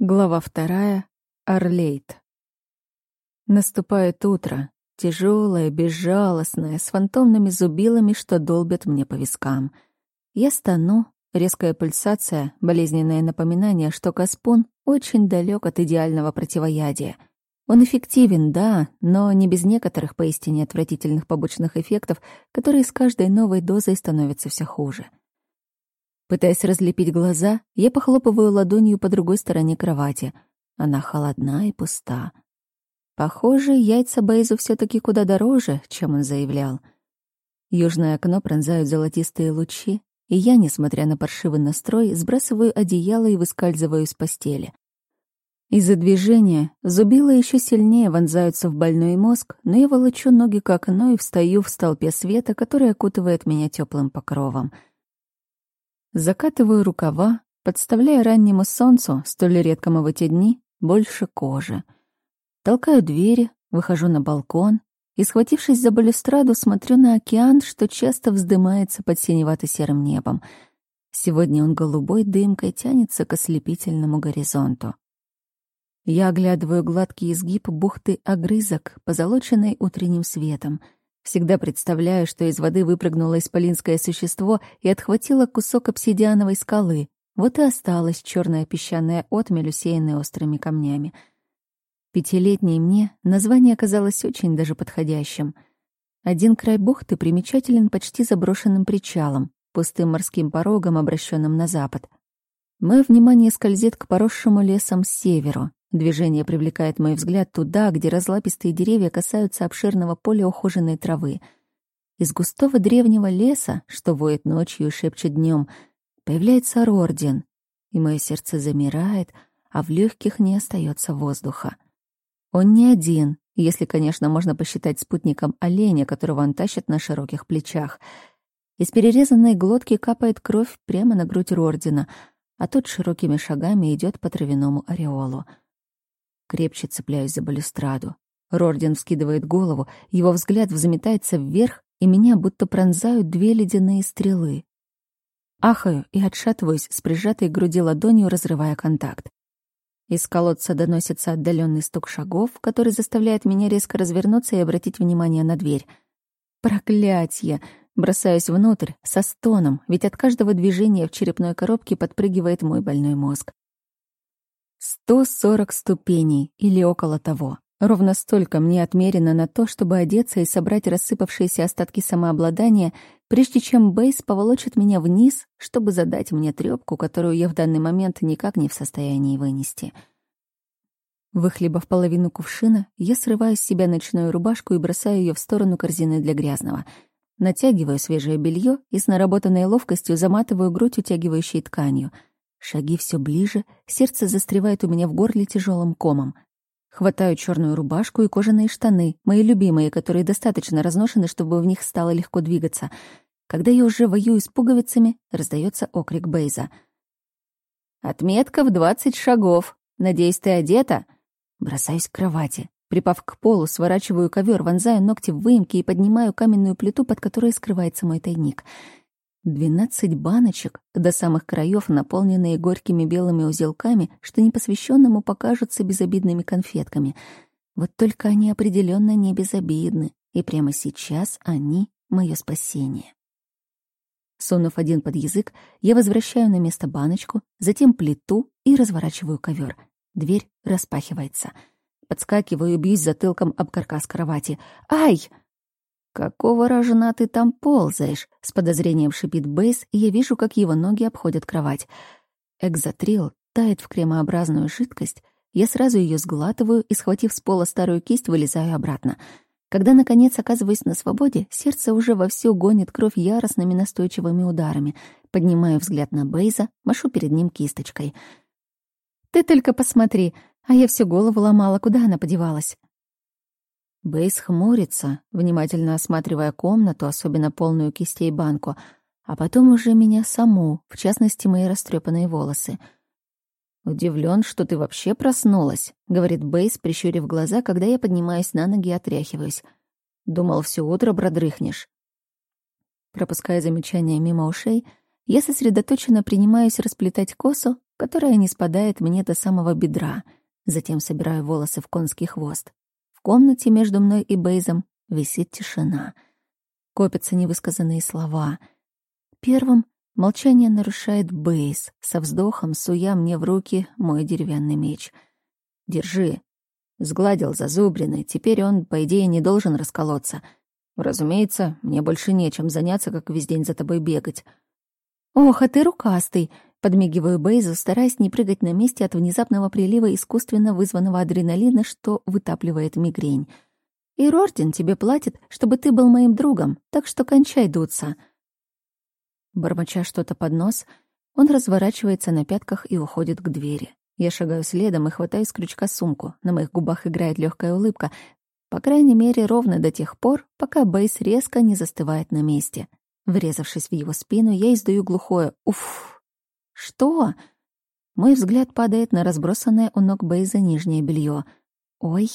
Глава вторая. Орлейт. Наступает утро, тяжелое, безжалостное, с фантомными зубилами, что долбят мне по вискам. Я стану, резкая пульсация, болезненное напоминание, что Каспун очень далек от идеального противоядия. Он эффективен, да, но не без некоторых поистине отвратительных побочных эффектов, которые с каждой новой дозой становятся все хуже. — Пытаясь разлепить глаза, я похлопываю ладонью по другой стороне кровати. Она холодна и пуста. Похоже, яйца Бейзу все таки куда дороже, чем он заявлял. Южное окно пронзают золотистые лучи, и я, несмотря на паршивый настрой, сбрасываю одеяло и выскальзываю из постели. Из-за движения зубила еще сильнее вонзаются в больной мозг, но я волочу ноги к окну и встаю в столпе света, который окутывает меня теплым покровом — Закатываю рукава, подставляя раннему солнцу, столь редкому в эти дни, больше кожи. Толкаю двери, выхожу на балкон и, схватившись за балюстраду, смотрю на океан, что часто вздымается под синевато-серым небом. Сегодня он голубой дымкой тянется к ослепительному горизонту. Я оглядываю гладкий изгиб бухты огрызок, позолоченной утренним светом — Всегда представляю, что из воды выпрыгнуло исполинское существо и отхватило кусок обсидиановой скалы. Вот и осталась черная песчаная отмель, усеянная острыми камнями. Пятилетней мне название оказалось очень даже подходящим. Один край бухты примечателен почти заброшенным причалом, пустым морским порогом, обращенным на запад. Мое внимание скользит к поросшему лесом с северу. Движение привлекает мой взгляд туда, где разлапистые деревья касаются обширного поля ухоженной травы. Из густого древнего леса, что воет ночью и шепчет днем, появляется Рорден, и мое сердце замирает, а в легких не остается воздуха. Он не один, если, конечно, можно посчитать спутником оленя, которого он тащит на широких плечах. Из перерезанной глотки капает кровь прямо на грудь Рордена, а тот широкими шагами идет по травяному ореолу. Крепче цепляюсь за балюстраду. Рорден вскидывает голову, его взгляд взметается вверх, и меня будто пронзают две ледяные стрелы. Ахаю и отшатываюсь с прижатой к груди ладонью, разрывая контакт. Из колодца доносится отдаленный стук шагов, который заставляет меня резко развернуться и обратить внимание на дверь. Проклятье! Бросаюсь внутрь, со стоном, ведь от каждого движения в черепной коробке подпрыгивает мой больной мозг. 140 ступеней или около того. Ровно столько мне отмерено на то, чтобы одеться и собрать рассыпавшиеся остатки самообладания, прежде чем Бейс поволочит меня вниз, чтобы задать мне трёпку, которую я в данный момент никак не в состоянии вынести. Выхлебав половину кувшина, я срываю с себя ночную рубашку и бросаю ее в сторону корзины для грязного. Натягиваю свежее белье и с наработанной ловкостью заматываю грудь утягивающей тканью — Шаги все ближе, сердце застревает у меня в горле тяжелым комом. Хватаю черную рубашку и кожаные штаны, мои любимые, которые достаточно разношены, чтобы в них стало легко двигаться. Когда я уже воюю с пуговицами, раздается окрик Бейза. «Отметка в двадцать шагов. Надеюсь, ты одета?» Бросаюсь к кровати. Припав к полу, сворачиваю ковер, вонзаю ногти в выемки и поднимаю каменную плиту, под которой скрывается мой тайник — Двенадцать баночек, до самых краев наполненные горькими белыми узелками, что непосвященному покажутся безобидными конфетками. Вот только они определенно не безобидны, и прямо сейчас они — мое спасение. Сунув один под язык, я возвращаю на место баночку, затем плиту и разворачиваю ковер. Дверь распахивается. Подскакиваю и бьюсь затылком об каркас кровати. «Ай!» «Какого рожна ты там ползаешь?» — с подозрением шипит Бейс, и я вижу, как его ноги обходят кровать. Экзотрил тает в кремообразную жидкость. Я сразу ее сглатываю и, схватив с пола старую кисть, вылезаю обратно. Когда, наконец, оказываюсь на свободе, сердце уже вовсю гонит кровь яростными настойчивыми ударами. Поднимаю взгляд на Бейза, машу перед ним кисточкой. «Ты только посмотри, а я всю голову ломала, куда она подевалась?» Бейс хмурится, внимательно осматривая комнату, особенно полную кистей банку, а потом уже меня саму, в частности, мои растрепанные волосы. «Удивлен, что ты вообще проснулась», — говорит Бейс, прищурив глаза, когда я поднимаюсь на ноги и отряхиваюсь. «Думал, все утро продрыхнешь». Пропуская замечания мимо ушей, я сосредоточенно принимаюсь расплетать косу, которая не спадает мне до самого бедра. Затем собираю волосы в конский хвост. В комнате между мной и Бейзом висит тишина. Копятся невысказанные слова. Первым молчание нарушает Бейз, со вздохом суя мне в руки мой деревянный меч. «Держи». Сгладил зазубрины, теперь он, по идее, не должен расколоться. Разумеется, мне больше нечем заняться, как весь день за тобой бегать. «Ох, а ты рукастый!» — подмигиваю Бейзу, стараясь не прыгать на месте от внезапного прилива искусственно вызванного адреналина, что вытапливает мигрень. «И Рордин тебе платит, чтобы ты был моим другом, так что кончай дуться». Бормоча что-то под нос, он разворачивается на пятках и уходит к двери. Я шагаю следом и хватаю с крючка сумку. На моих губах играет легкая улыбка. По крайней мере, ровно до тех пор, пока Бейс резко не застывает на месте. Врезавшись в его спину, я издаю глухое «Уф!». «Что?» Мой взгляд падает на разбросанное у ног Бейза нижнее белье. «Ой!»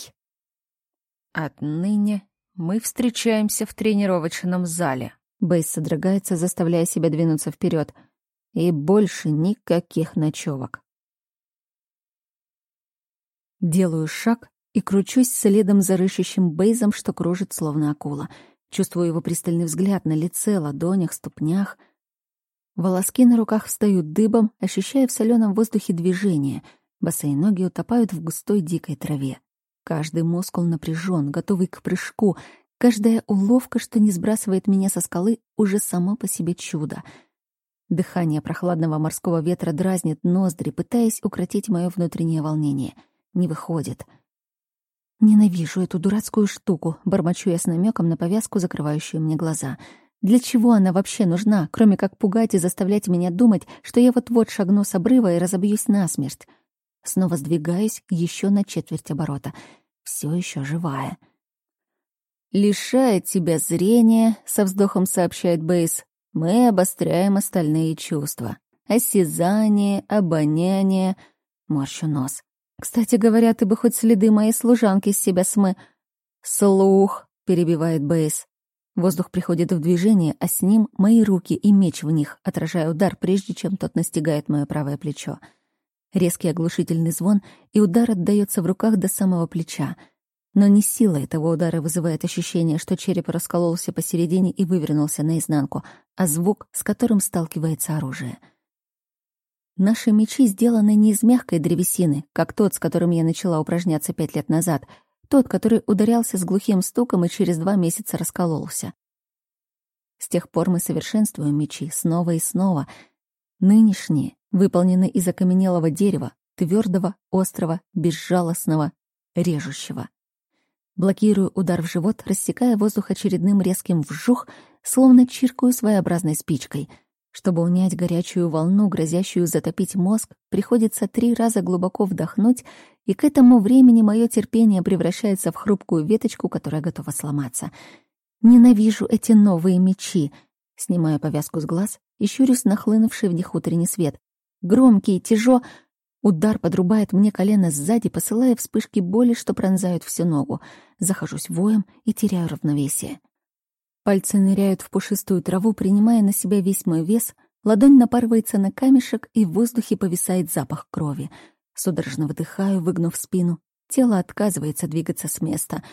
«Отныне мы встречаемся в тренировочном зале». Бейз содрогается, заставляя себя двинуться вперед. И больше никаких ночевок. Делаю шаг и кручусь следом за рыщущим Бейзом, что кружит словно акула — Чувствую его пристальный взгляд на лице, ладонях, ступнях. Волоски на руках встают дыбом, ощущая в соленом воздухе движение. Босые ноги утопают в густой дикой траве. Каждый мускул напряжен, готовый к прыжку. Каждая уловка, что не сбрасывает меня со скалы, уже само по себе чудо. Дыхание прохладного морского ветра дразнит ноздри, пытаясь укротить мое внутреннее волнение. Не выходит — Ненавижу эту дурацкую штуку, бормочу я с намеком на повязку, закрывающую мне глаза. Для чего она вообще нужна, кроме как пугать и заставлять меня думать, что я вот-вот шагну с обрыва и разобьюсь насмерть? Снова сдвигаюсь еще на четверть оборота. Все еще живая. «Лишает тебя зрения», — со вздохом сообщает Бейс. «Мы обостряем остальные чувства. Осязание, обоняние...» Морщу нос. Кстати говоря, ты бы хоть следы моей служанки с себя смы... Слух, перебивает Бейс. Воздух приходит в движение, а с ним мои руки и меч в них, отражая удар, прежде чем тот настигает мое правое плечо. Резкий оглушительный звон, и удар отдаётся в руках до самого плеча. Но не сила этого удара вызывает ощущение, что череп раскололся посередине и вывернулся наизнанку, а звук, с которым сталкивается оружие — Наши мечи сделаны не из мягкой древесины, как тот, с которым я начала упражняться пять лет назад, тот, который ударялся с глухим стуком и через два месяца раскололся. С тех пор мы совершенствуем мечи снова и снова. Нынешние выполнены из окаменелого дерева, твердого, острого, безжалостного, режущего. Блокирую удар в живот, рассекая воздух очередным резким вжух, словно чиркаю своеобразной спичкой — чтобы унять горячую волну, грозящую затопить мозг, приходится три раза глубоко вдохнуть, и к этому времени мое терпение превращается в хрупкую веточку, которая готова сломаться. Ненавижу эти новые мечи. Снимаю повязку с глаз и щурюсь нахлынувший в них утренний свет. Громкий, тяжо... Удар подрубает мне колено сзади, посылая вспышки боли, что пронзают всю ногу. Захожусь воем и теряю равновесие. Пальцы ныряют в пушистую траву, принимая на себя весь мой вес, ладонь напарывается на камешек, и в воздухе повисает запах крови. Судорожно выдыхаю, выгнув спину. Тело отказывается двигаться с места.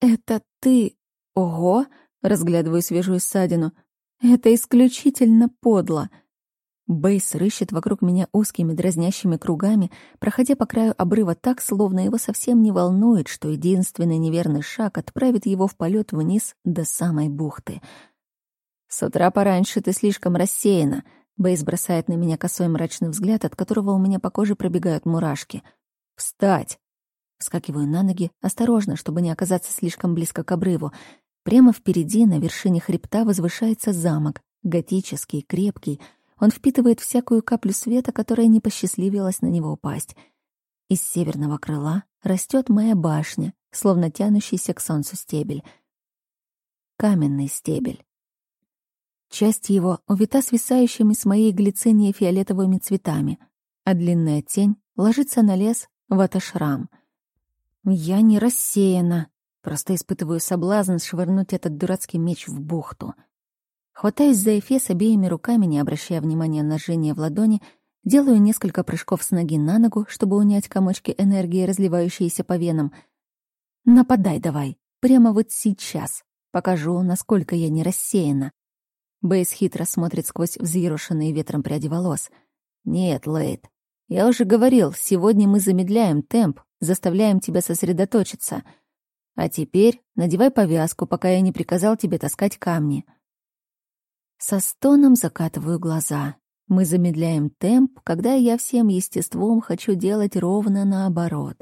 «Это ты? Ого!» — разглядываю свежую ссадину. «Это исключительно подло!» Бейс рыщет вокруг меня узкими дразнящими кругами, проходя по краю обрыва так, словно его совсем не волнует, что единственный неверный шаг отправит его в полет вниз до самой бухты. «С утра пораньше ты слишком рассеяна», — Бейс бросает на меня косой мрачный взгляд, от которого у меня по коже пробегают мурашки. «Встать!» Вскакиваю на ноги, осторожно, чтобы не оказаться слишком близко к обрыву. Прямо впереди, на вершине хребта, возвышается замок, готический, крепкий — он впитывает всякую каплю света, которая не посчастливилась на него упасть. Из северного крыла растет моя башня, словно тянущийся к солнцу стебель. Каменный стебель. Часть его увита свисающими с моей глицинией фиолетовыми цветами, а длинная тень ложится на лес в аташрам. Я не рассеяна, просто испытываю соблазн швырнуть этот дурацкий меч в бухту — Хватаюсь за эфес обеими руками, не обращая внимания на жжение в ладони, Делаю несколько прыжков с ноги на ногу, чтобы унять комочки энергии, разливающиеся по венам. «Нападай давай, прямо вот сейчас. Покажу, насколько я не рассеяна». Бейс хитро смотрит сквозь взъерошенные ветром пряди волос. «Нет, Лейд, я уже говорил, сегодня мы замедляем темп, заставляем тебя сосредоточиться. А теперь надевай повязку, пока я не приказал тебе таскать камни». Со стоном закатываю глаза. Мы замедляем темп, когда я всем естеством хочу делать ровно наоборот.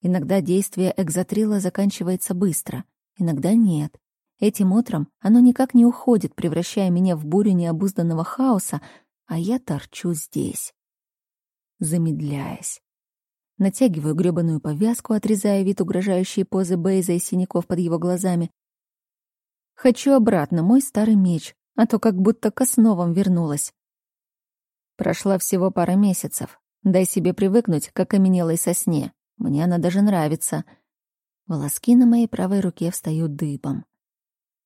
Иногда действие экзотрила заканчивается быстро, иногда нет. Этим утром оно никак не уходит, превращая меня в бурю необузданного хаоса, а я торчу здесь, замедляясь. Натягиваю грёбаную повязку, отрезая вид угрожающей позы Бейза и синяков под его глазами. Хочу обратно мой старый меч, а то как будто к основам вернулась. Прошла всего пара месяцев. Дай себе привыкнуть к окаменелой сосне. Мне она даже нравится. Волоски на моей правой руке встают дыбом.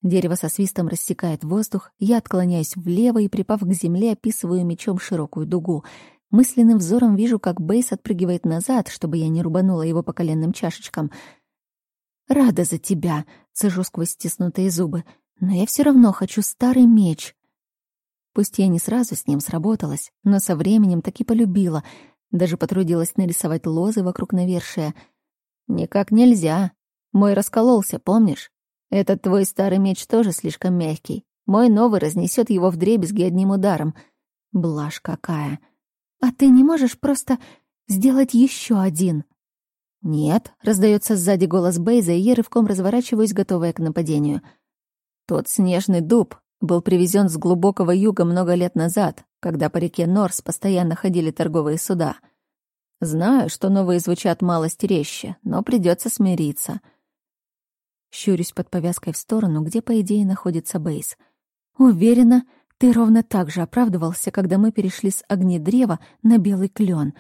Дерево со свистом рассекает воздух, я отклоняюсь влево и, припав к земле, описываю мечом широкую дугу. Мысленным взором вижу, как Бейс отпрыгивает назад, чтобы я не рубанула его по коленным чашечкам. «Рада за тебя», — цежу сквозь стиснутые зубы, «но я все равно хочу старый меч». Пусть я не сразу с ним сработалась, но со временем таки полюбила, даже потрудилась нарисовать лозы вокруг навершия. «Никак нельзя. Мой раскололся, помнишь? Этот твой старый меч тоже слишком мягкий. Мой новый разнесет его в дребезги одним ударом. Блажь какая. А ты не можешь просто сделать еще один? Нет, раздается сзади голос Бейза, и я рывком разворачиваюсь, готовая к нападению. Тот снежный дуб был привезен с глубокого юга много лет назад, когда по реке Норс постоянно ходили торговые суда. Знаю, что новые звучат малость резче, но придется смириться — Щурюсь под повязкой в сторону, где, по идее, находится Бейс. «Уверена, ты ровно так же оправдывался, когда мы перешли с огнедрева на белый клен.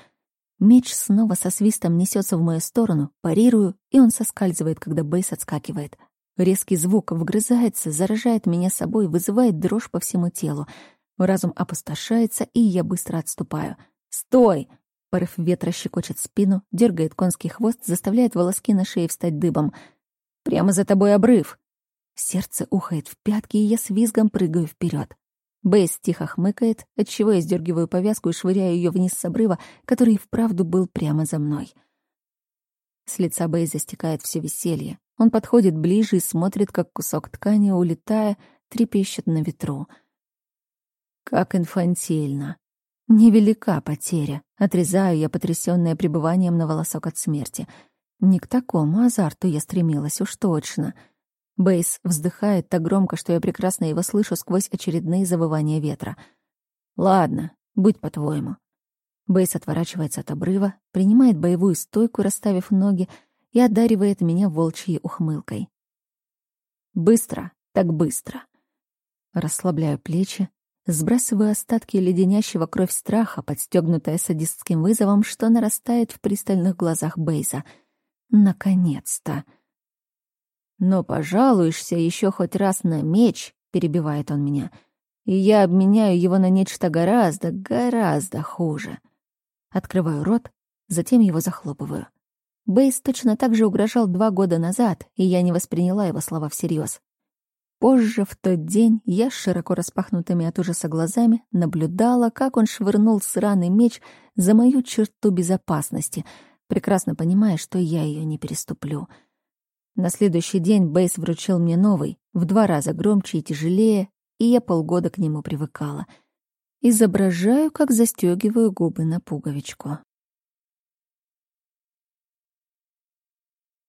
Меч снова со свистом несется в мою сторону, парирую, и он соскальзывает, когда Бейс отскакивает. Резкий звук вгрызается, заражает меня собой, вызывает дрожь по всему телу. Разум опустошается, и я быстро отступаю. «Стой!» Порыв ветра щекочет спину, дергает конский хвост, заставляет волоски на шее встать дыбом — Прямо за тобой обрыв. Сердце ухает в пятки, и я с визгом прыгаю вперед. Бейс тихо хмыкает, отчего я сдергиваю повязку и швыряю ее вниз с обрыва, который и вправду был прямо за мной. С лица Бейза стекает все веселье. Он подходит ближе и смотрит, как кусок ткани, улетая, трепещет на ветру. Как инфантильно. Невелика потеря. Отрезаю я, потрясённая пребыванием на волосок от смерти — не к такому азарту я стремилась уж точно. Бейс вздыхает так громко, что я прекрасно его слышу сквозь очередные завывания ветра. «Ладно, будь по-твоему». Бейс отворачивается от обрыва, принимает боевую стойку, расставив ноги, и одаривает меня волчьей ухмылкой. «Быстро, так быстро». Расслабляю плечи, сбрасываю остатки леденящего кровь страха, подстегнутая садистским вызовом, что нарастает в пристальных глазах Бейза — Наконец-то. Но пожалуешься еще хоть раз на меч, перебивает он меня, и я обменяю его на нечто гораздо, гораздо хуже. Открываю рот, затем его захлопываю. Бейс точно так же угрожал два года назад, и я не восприняла его слова всерьез. Позже, в тот день, я широко распахнутыми от ужаса глазами наблюдала, как он швырнул сраный меч за мою черту безопасности — прекрасно понимая, что я ее не переступлю. На следующий день Бейс вручил мне новый, в два раза громче и тяжелее, и я полгода к нему привыкала. Изображаю, как застегиваю губы на пуговичку.